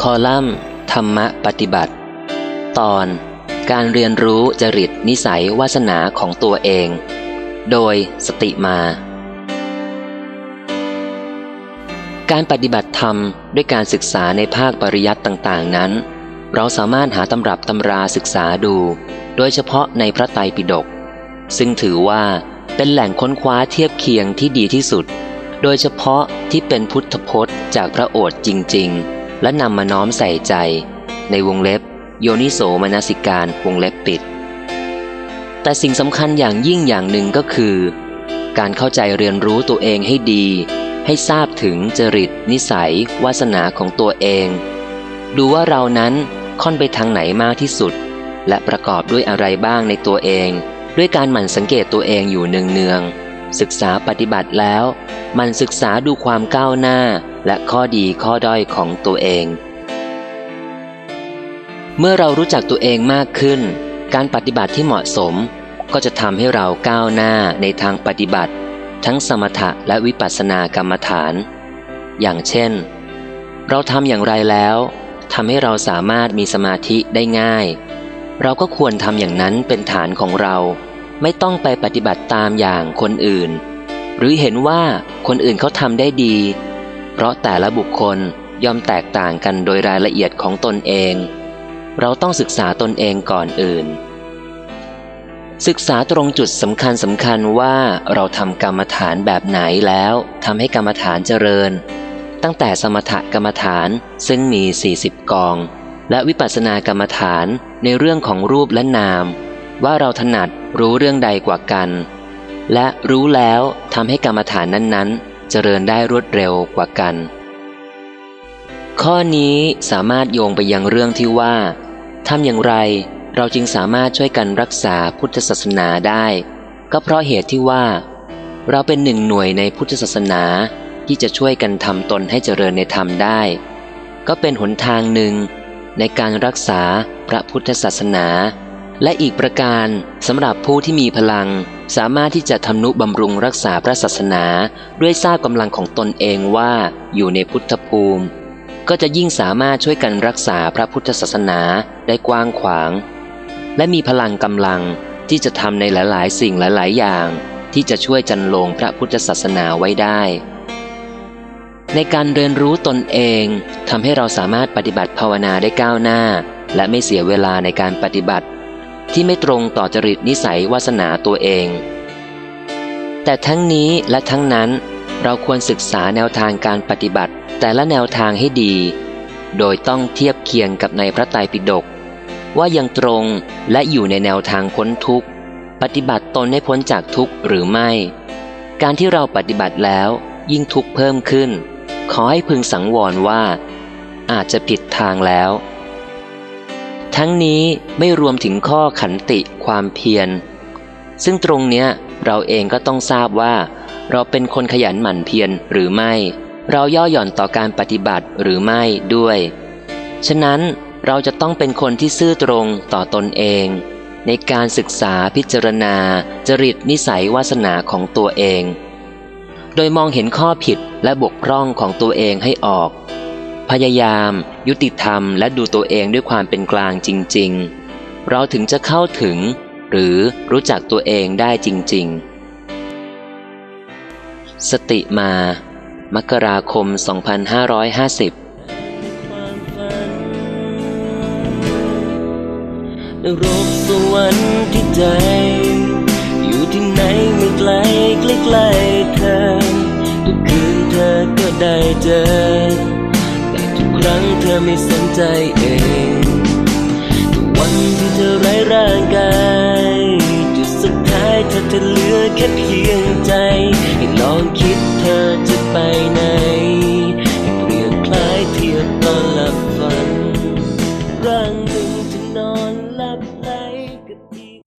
คอลัมน์ ธรรมะปฏิบัติ ตอน การเรียนรู้จริตนิสัยวาสนาของตัวเอง โดยสติมา การปฏิบัติธรรมด้วยการศึกษาในภาคปริยัติต่างๆ นั้น เราสามารถหาตำรับตำราศึกษาดู โดยเฉพาะในพระไตรปิฎกซึ่งถือว่าเป็นแหล่งค้นคว้าเทียบเคียงที่ดีที่สุด โดยเฉพาะที่เป็นพุทธพจน์จากพระโอษฐ์จริง ๆ และนำมาน้อมใส่ใจ ในวงเล็บ โยนิโสมนสิการวงเล็บปิด แต่สิ่งสำคัญอย่างยิ่งอย่างหนึ่งก็คือ การเข้าใจเรียนรู้ตัวเองให้ดี ให้ทราบถึงจริต นิสัย วาสนาของตัวเอง ดูว่าเรานั้นค่อนไปทางไหนมากที่สุด และประกอบด้วยอะไรบ้างในตัวเอง ด้วยการหมั่นสังเกตตัวเองอยู่เนืองๆศึกษาปฏิบัติแล้ว มันศึกษาดูความก้าวหน้า และข้อดีข้อด้อยของตัวเอง เมื่อเรารู้จักตัวเองมากขึ้น การปฏิบัติที่เหมาะสม ก็จะทำให้เราก้าวหน้าในทางปฏิบัติ ทั้งสมถะและวิปัสสนากรรมฐาน อย่างเช่น เราทำอย่างไรแล้วทำให้เราสามารถมีสมาธิได้ง่าย เราก็ควรทำอย่างนั้นเป็นฐานของเรา ไม่ต้องไปปฏิบัติตามอย่างคนอื่น หรือเห็นว่าคนอื่นเขาทำได้ดี ราะแต่ละบุคคลย่อมแตกต่างกันโดยรายละเอียดของตนเอง เราต้องศึกษาตนเองก่อนอื่น ศึกษาตรงจุดสำคัญสำคัญว่าเราทำกรรมฐานแบบไหนแล้วทำให้กรรมฐานเจริญ ตั้งแต่สมถกรรมฐานซึ่งมี 40 กอง และวิปัสสนากรรมฐานในเรื่องของรูปและนาม ว่าเราถนัดรู้เรื่องใดกว่ากัน และรู้แล้วทำให้กรรมฐานนั้นๆ เจริญได้รวดเร็วกว่ากัน ข้อนี้สามารถโยงไปยังเรื่องที่ว่าทำอย่างไรเราจึงสามารถช่วยกันรักษาพุทธศาสนาได้ ก็เพราะเหตุที่ว่า เราเป็นหนึ่งหน่วยในพุทธศาสนาที่จะช่วยกันทำตนให้เจริญในธรรมได้ ก็เป็นหนทางหนึ่งในการรักษาพระพุทธศาสนา และอีกประการสำหรับผู้ที่มีพลัง สามารถที่จะทำนุบำรุงรักษาพระศาสนา ด้วยทราบกำลังของตนเองว่าอยู่ในพุทธภูมิ ก็จะยิ่งสามารถช่วยกันรักษาพระพุทธศาสนาได้กว้างขวาง และมีพลังกำลังที่จะทำในหลาย ๆ สิ่งหลาย ๆ อย่าง ที่จะช่วยจันลงพระพุทธศาสนาไว้ได้ ในการเรียนรู้ตนเองทำให้เราสามารถปฏิบัติภาวนาได้ก้าวหน้า และไม่เสียเวลาในการปฏิบัติ ที่ไม่ตรงต่อจริตนิสัยวาสนาตัวเอง แต่ทั้งนี้และทั้งนั้นเราควรศึกษาแนวทางการปฏิบัติ แต่ละแนวทางให้ดี โดยต้องเทียบเคียงกับในพระไตรปิฎกว่ายังตรงและอยู่ในแนวทางพ้นทุกข์ ปฏิบัติตนให้พ้นจากทุกข์หรือไม่ การที่เราปฏิบัติแล้วยิ่งทุกข์เพิ่มขึ้น ขอให้พึงสังวรว่า อาจจะผิดทางแล้ว ทั้งนี้ไม่รวมถึงข้อขันติความเพียร ซึ่งตรงเนี้ยเราเองก็ต้องทราบว่า เราเป็นคนขยันหมั่นเพียรหรือไม่ เราย่อหย่อนต่อการปฏิบัติหรือไม่ด้วย ฉะนั้นเราจะต้องเป็นคนที่ซื่อตรงต่อตนเอง ในการศึกษาพิจารณา จริตนิสัยวาสนาของตัวเอง โดยมองเห็นข้อผิดและบกพร่องของตัวเองให้ออก พยายาม ยุติธรรมและดูตัวเองด้วยความเป็นกลางจริง ๆ เราถึงจะเข้าถึง หรือรู้จักตัวเองได้จริง ๆ สติมา มกราคม 2550นรกสวรรค์ที่ใจ อยู่ที่ไหนไม่ไกลใกล้ๆเธอ ทุกคืนเธอก็ได้เจอ อไม่สนใจเองวันที่เธอไร้ร่างกายจุดสุดท้ายเธอจะเหลือแค่เพียงใจ